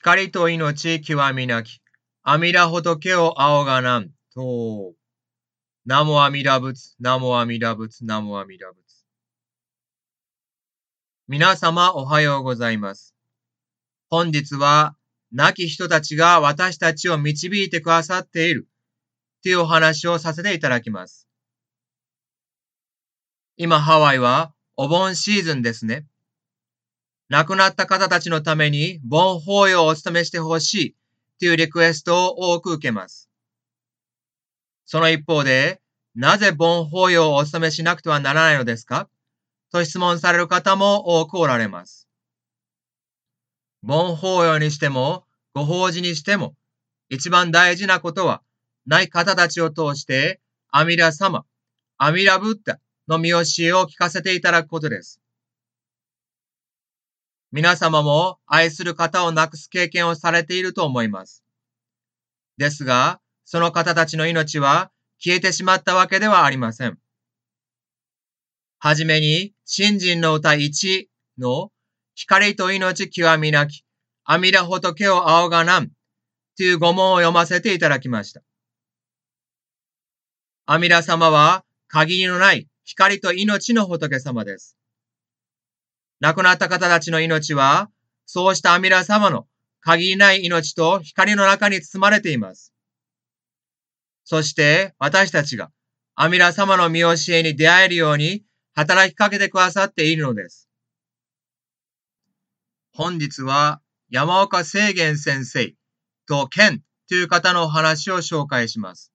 光と命極みなき、阿弥陀仏を仰がなんと。ナモ阿弥陀仏、ナモ阿弥陀仏、ナモ阿弥陀仏。皆様おはようございます。本日は、亡き人たちが私たちを導いてくださっているというお話をさせていただきます。今ハワイはお盆シーズンですね。亡くなった方たちのために盆法要をお務めしてほしいというリクエストを多く受けます。その一方で、なぜ盆法要をお務めしなくてはならないのですか？と質問される方も多くおられます。盆法要にしても、ご法事にしても、一番大事なことは、ない方たちを通して、アミラ様、アミラブッダの見教えを聞かせていただくことです。皆様も愛する方を亡くす経験をされていると思います。ですが、その方たちの命は消えてしまったわけではありません。はじめに、新人の歌1の光と命極みなき、阿弥陀仏を仰がなんという語問を読ませていただきました。阿弥陀様は限りのない光と命の仏様です。亡くなった方たちの命は、そうした阿弥陀様の限りない命と光の中に包まれています。そして私たちが阿弥陀様の見教えに出会えるように働きかけてくださっているのです。本日は山岡清源先生と健という方のお話を紹介します。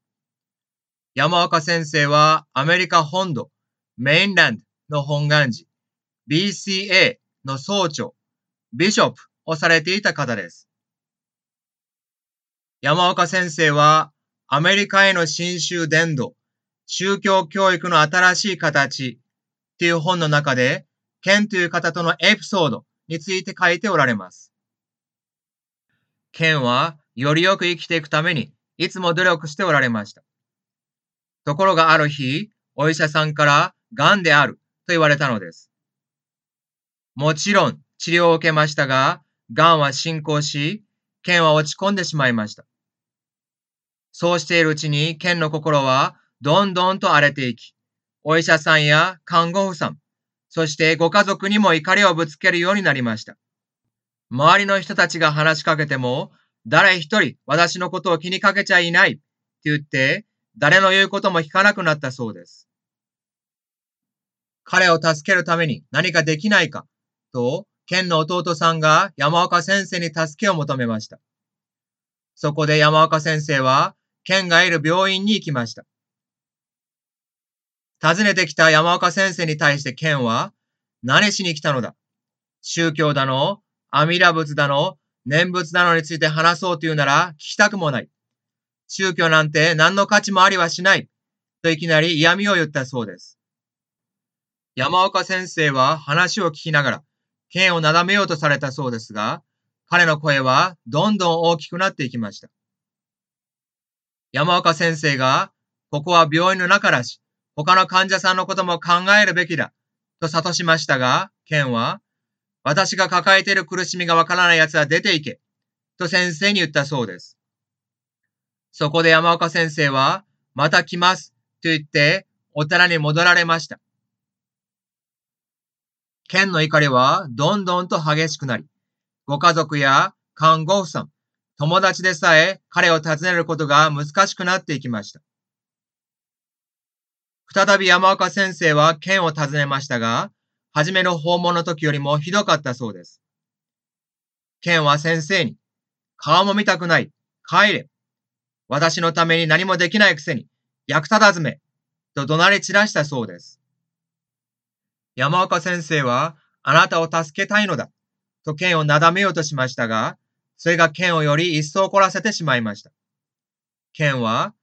山岡先生はアメリカ本土メインランドの本願寺 BCA の総長、ビショップをされていた方です。山岡先生は、アメリカへの新宗伝道、宗教教育の新しい形っていう本の中で、ケンという方とのエピソードについて書いておられます。ケンは、よりよく生きていくために、いつも努力しておられました。ところがある日、お医者さんから、癌であると言われたのです。もちろん治療を受けましたが、癌は進行し、剣は落ち込んでしまいました。そうしているうちに、剣の心はどんどんと荒れていき、お医者さんや看護婦さん、そしてご家族にも怒りをぶつけるようになりました。周りの人たちが話しかけても、誰一人私のことを気にかけちゃいないって言って、誰の言うことも聞かなくなったそうです。彼を助けるために何かできないかと、県の弟さんが山岡先生に助けを求めました。そこで山岡先生は、県がいる病院に行きました。訪ねてきた山岡先生に対して県は、何しに来たのだ宗教だの、阿弥陀仏だの、念仏だのについて話そうというなら聞きたくもない。宗教なんて何の価値もありはしない。といきなり嫌味を言ったそうです。山岡先生は話を聞きながら、剣をなだめようとされたそうですが、彼の声はどんどん大きくなっていきました。山岡先生が、ここは病院の中だし、他の患者さんのことも考えるべきだ、と諭しましたが、剣は、私が抱えている苦しみがわからない奴は出て行け、と先生に言ったそうです。そこで山岡先生は、また来ます、と言って、お寺に戻られました。剣の怒りはどんどんと激しくなり、ご家族や看護婦さん、友達でさえ彼を訪ねることが難しくなっていきました。再び山岡先生は剣を訪ねましたが、初めの訪問の時よりもひどかったそうです。剣は先生に、顔も見たくない、帰れ。私のために何もできないくせに、役立たずめ、と怒鳴り散らしたそうです。山岡先生は、あなたを助けたいのだ、と剣をなだめようとしましたが、それが剣をより一層怒らせてしまいました。剣は、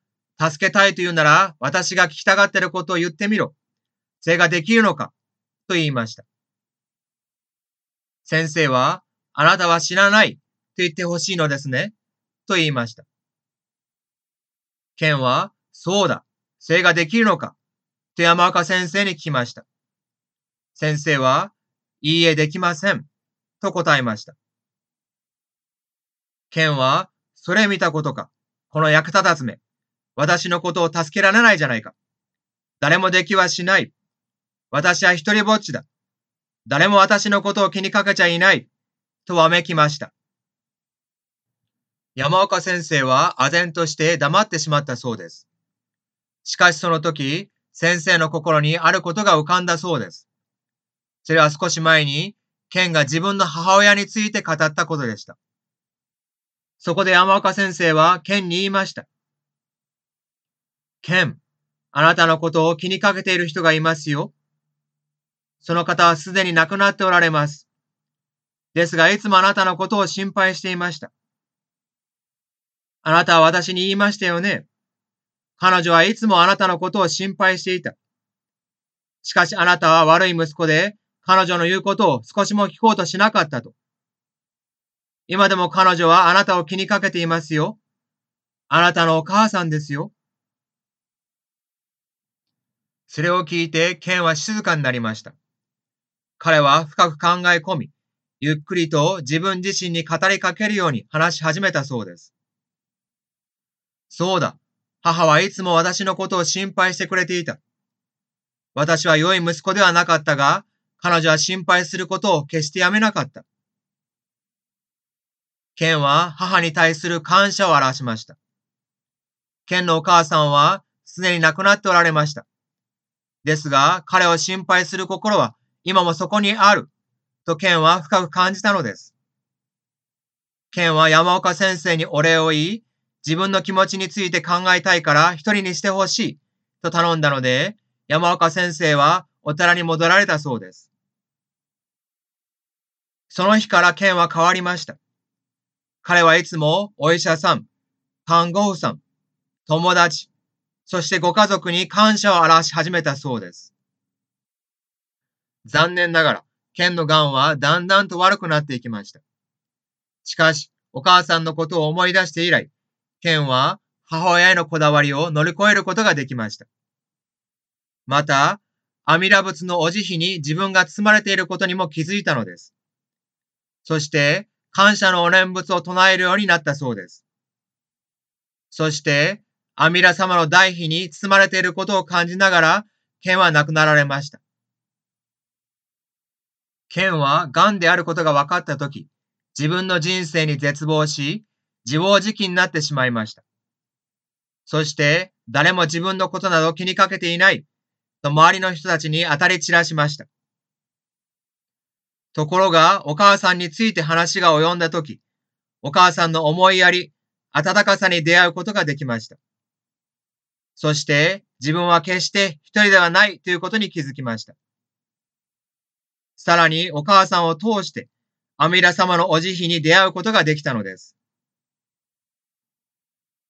助けたいと言うなら、私が聞きたがっていることを言ってみろ。それができるのかと言いました。先生は、あなたは知らないと言ってほしいのですね。と言いました。剣は、そうだ。それができるのかと山岡先生に聞きました。先生は、いいえできません。と答えました。ケンは、それ見たことか。この役立たずめ。私のことを助けられないじゃないか。誰もできはしない。私は一人ぼっちだ。誰も私のことを気にかけちゃいない。とわめきました。山岡先生は唖然として黙ってしまったそうです。しかしその時、先生の心にあることが浮かんだそうです。それは少し前に、ケンが自分の母親について語ったことでした。そこで山岡先生はケンに言いました。ケン、あなたのことを気にかけている人がいますよ。その方はすでに亡くなっておられます。ですが、いつもあなたのことを心配していました。あなたは私に言いましたよね。彼女はいつもあなたのことを心配していた。しかしあなたは悪い息子で、彼女の言うことを少しも聞こうとしなかったと。今でも彼女はあなたを気にかけていますよ。あなたのお母さんですよ。それを聞いて、ケンは静かになりました。彼は深く考え込み、ゆっくりと自分自身に語りかけるように話し始めたそうです。そうだ。母はいつも私のことを心配してくれていた。私は良い息子ではなかったが、彼女は心配することを決してやめなかった。ケンは母に対する感謝を表しました。ケンのお母さんはすでに亡くなっておられました。ですが、彼を心配する心は今もそこにある、とケンは深く感じたのです。ケンは山岡先生にお礼を言い、自分の気持ちについて考えたいから一人にしてほしいと頼んだので、山岡先生はお寺に戻られたそうです。その日から剣は変わりました。彼はいつもお医者さん、看護婦さん、友達、そしてご家族に感謝を表し始めたそうです。残念ながら、剣の癌はだんだんと悪くなっていきました。しかし、お母さんのことを思い出して以来、ケンは母親へのこだわりを乗り越えることができました。また、阿弥陀仏のお慈悲に自分が包まれていることにも気づいたのです。そして、感謝のお念仏を唱えるようになったそうです。そして、阿弥陀様の大悲に包まれていることを感じながら、ケンは亡くなられました。ケンは癌であることが分かったとき、自分の人生に絶望し、自暴自棄になってしまいました。そして、誰も自分のことなど気にかけていないと周りの人たちに当たり散らしました。ところが、お母さんについて話が及んだとき、お母さんの思いやり、温かさに出会うことができました。そして、自分は決して一人ではないということに気づきました。さらに、お母さんを通して、アミラ様のお慈悲に出会うことができたのです。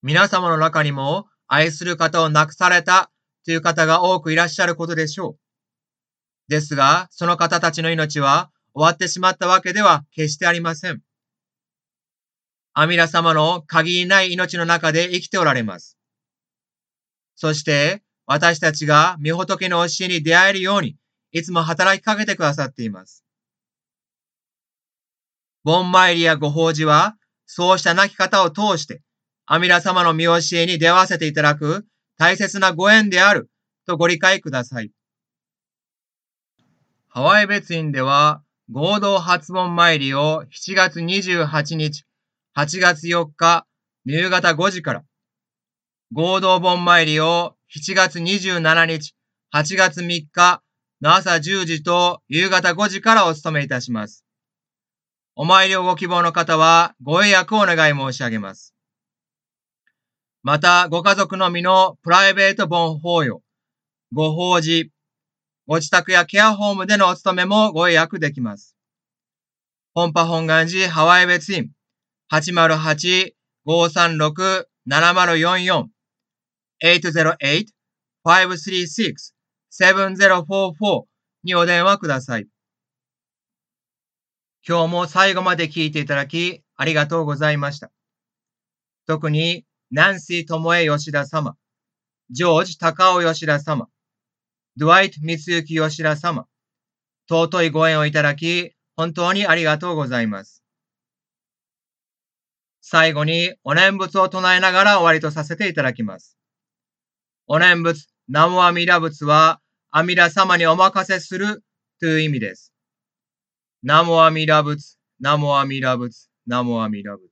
皆様の中にも愛する方を亡くされたという方が多くいらっしゃることでしょう。ですが、その方たちの命は終わってしまったわけでは決してありません。アミラ様の限りない命の中で生きておられます。そして、私たちが御仏の教えに出会えるように、いつも働きかけてくださっています。盆参りやご法事は、そうした亡き方を通して、阿弥陀様の見教えに出会わせていただく大切なご縁であるとご理解ください。ハワイ別院では合同発問参りを7月28日、8月4日、夕方5時から、合同盆参りを7月27日、8月3日の朝10時と夕方5時からお務めいたします。お参りをご希望の方はご予約をお願い申し上げます。また、ご家族のみのプライベート本法要、ご法事、ご自宅やケアホームでのお勤めもご予約できます。本波本願寺ハワイ別院808-536-7044 808-536-7044にお電話ください。今日も最後まで聞いていただきありがとうございました。特にナンシー・トモエ・吉田様、ジョージ・高尾吉田様、ドワイト・三幸吉田様、尊いご縁をいただき、本当にありがとうございます。最後にお念仏を唱えながら終わりとさせていただきます。お念仏、南無阿弥陀仏は、阿弥陀様にお任せするという意味です。南無阿弥陀仏、南無阿弥陀仏、南無阿弥陀仏。